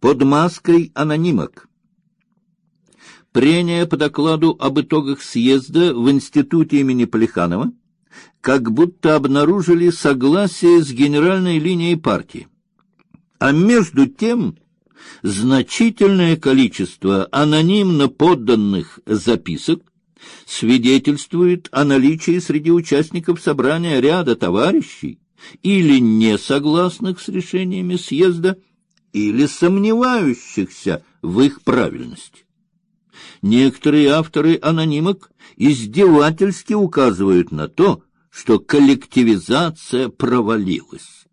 под маской анонимок. Прения по докладу об итогах съезда в институте имени Полиханова как будто обнаружили согласие с генеральной линией партии. А между тем значительное количество анонимно подданных записок свидетельствует о наличии среди участников собрания ряда товарищей или не согласных с решениями съезда, или сомневающихся в их правильности. Некоторые авторы анонимок издевательски указывают на то, что коллективизация провалилась.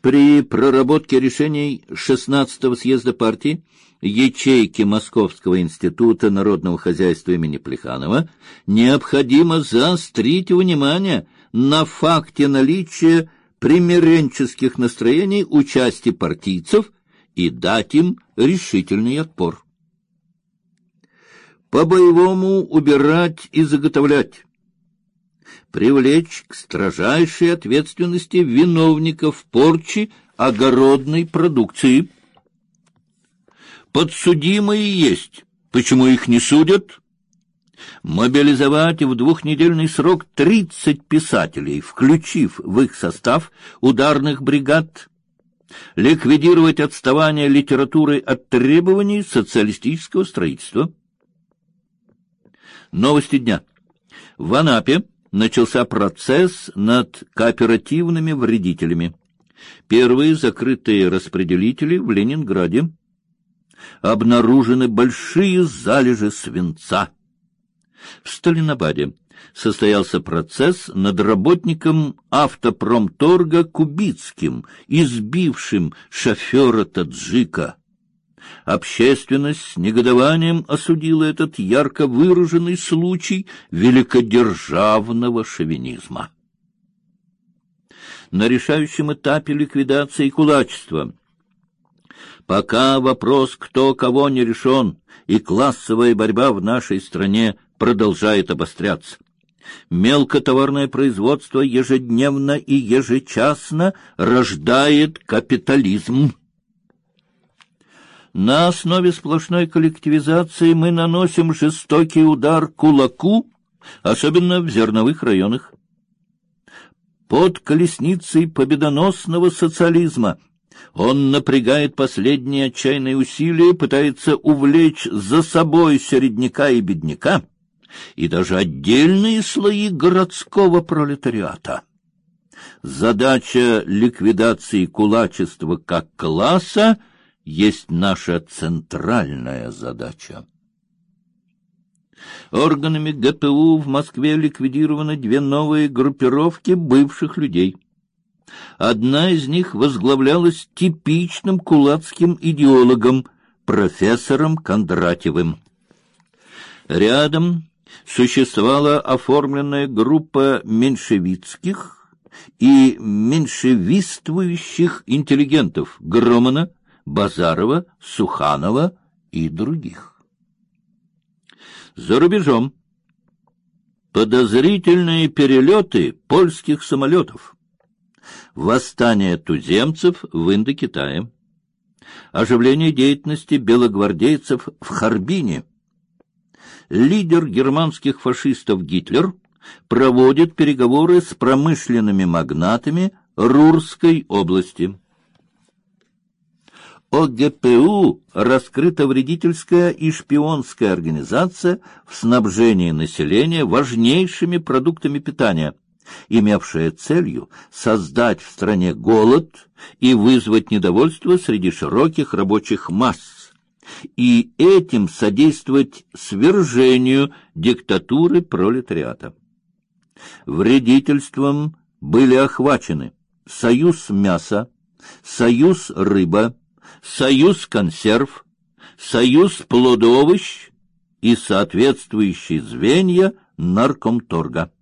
При проработке решений 16-го съезда партии ячейки Московского института народного хозяйства имени Плеханова необходимо заострить внимание на факте наличия примиренческих настроений у партийцев и дать им решительный отпор. По-боевому убирать и заготовлять, привлечь к строжайшей ответственности виновников порчи огородной продукции. Подсудимые есть, почему их не судят? Мобилизовать в двухнедельный срок тридцать писателей, включив в их состав ударных бригад, ликвидировать отставание литературы от требований социалистического строительства. Новости дня. В Анапе начался процесс над кооперативными вредителями. Первые закрытые распределители в Ленинграде. Обнаружены большие залежи свинца. В Сталинобаде состоялся процесс над работником автопромторга Кубицким, избившим шофера таджика. Общественность с негодованием осудила этот ярко выраженный случай великодержавного шовинизма. На решающем этапе ликвидации кулачества пока вопрос кто кого не решен и классовая борьба в нашей стране продолжает обостряться. Мелкотоварное производство ежедневно и ежечасно рождает капитализм. На основе сплошной коллективизации мы наносим жестокий удар кулаку, особенно в зерновых районах. Под колесницей победоносного социализма он напрягает последние отчаянные усилия, пытается увлечь за собой середняка и бедняка и даже отдельные слои городского пролетариата. Задача ликвидации кулачества как класса — есть наша центральная задача. Органами ГПУ в Москве ликвидированы две новые группировки бывших людей. Одна из них возглавлялась типичным кулацким идеологом, профессором Кондратьевым. Рядом существовала оформленная группа меньшевистских и меньшевистствующих интеллигентов Громана, Базарова, Суханова и других. За рубежом подозрительные перелеты польских самолетов, восстание туземцев в Индокитае, оживление деятельности белогвардейцев в Харбине. Лидер германских фашистов Гитлер проводит переговоры с промышленными магнатами Рурской области. ОГПУ раскрыта вредительская и шпионская организация в снабжении населения важнейшими продуктами питания, имевшая целью создать в стране голод и вызвать недовольство среди широких рабочих масс, и этим содействовать свержению диктатуры пролетариата. Вредительством были охвачены союз мяса, союз рыба, союз консерв, союз плодовищ и соответствующие звенья наркомторга.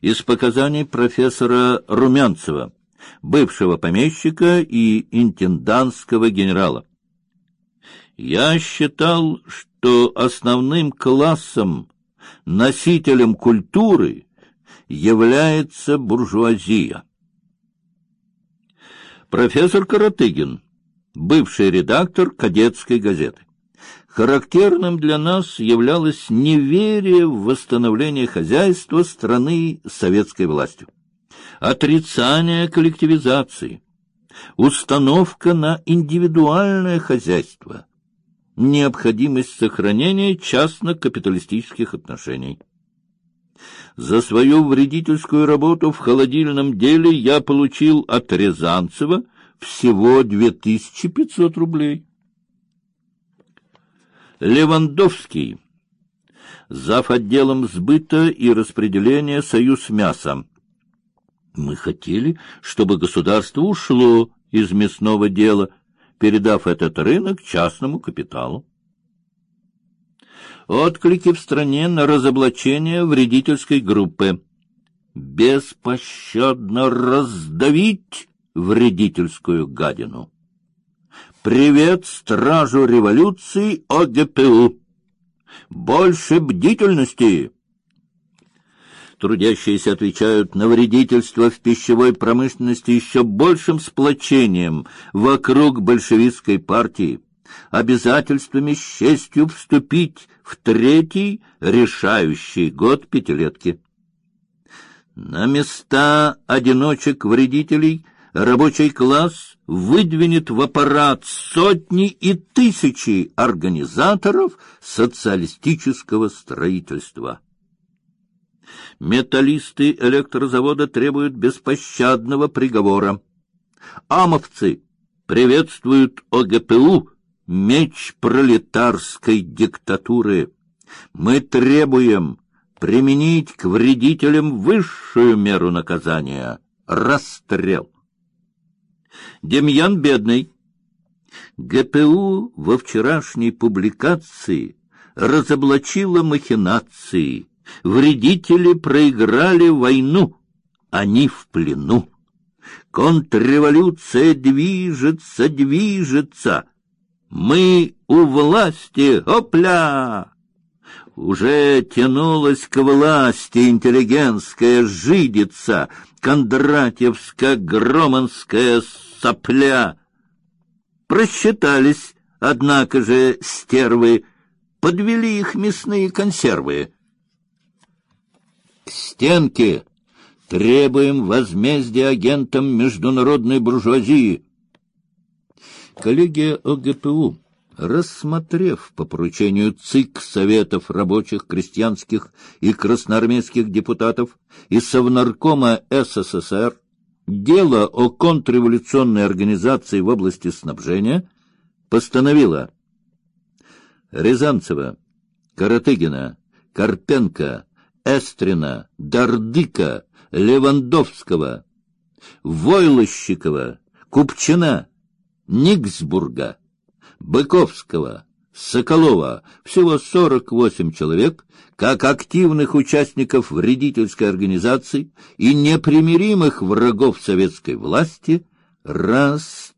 Из показаний профессора Румянцева, бывшего помещика и интендантского генерала. Я считал, что основным классом, носителем культуры является буржуазия. Профессор Каратыгин, бывший редактор кадетской газеты. Характерным для нас являлось неверие в восстановление хозяйства страны советской властью, отрицание коллективизации, установка на индивидуальное хозяйство, необходимость сохранения частно-капиталистических отношений. За свою вредительскую работу в холодильном деле я получил от Рязанцева всего 2500 рублей. Левандовский, зав. отделом сбыта и распределения «Союз мяса». Мы хотели, чтобы государство ушло из мясного дела, передав этот рынок частному капиталу. Отклики в стране на разоблачение вредительской группы. Беспощадно раздавить вредительскую гадину. Привет стражу революции ОГПУ. Больше бдительности. Трудящиеся отвечают на вредительство в пищевой промышленности еще большим сплочением вокруг большевистской партии, обязательствами с честью вступить в третий решающий год пятилетки. На места одиночек-вредителей рабочий класс выдвинет в аппарат сотни и тысячи организаторов социалистического строительства. Металлисты электрозавода требуют беспощадного приговора. Амовцы приветствуют ОГПУ, меч пролетарской диктатуры. Мы требуем применить к вредителям высшую меру наказания — расстрел. Демьян Бедный. ГПУ во вчерашней публикации разоблачила махинации. Вредители проиграли войну, они в плену. Контрреволюция движется, движется. Мы у власти, опля! Уже тянулась к власти интеллигентская жидица, Кондратьевско-Громанская сопля. Просчитались, однако же, стервы, подвели их мясные консервы. К стенке требуем возмездия агентам международной буржуазии. Коллегия ОГПУ рассмотрев по поручению ЦИК Советов рабочих, крестьянских и красноармейских депутатов и Совнаркома СССР дело о контрреволюционной организации в области снабжения, постановила Рязанцева, Каратыгина, Карпенко, Эстрина, Дардыка, Левандовского, Войлощикова, Купчина, Никсбурга, Быковского, Соколова, всего 48 человек, как активных участников вредительской организации и непримиримых врагов советской власти, расстрелять.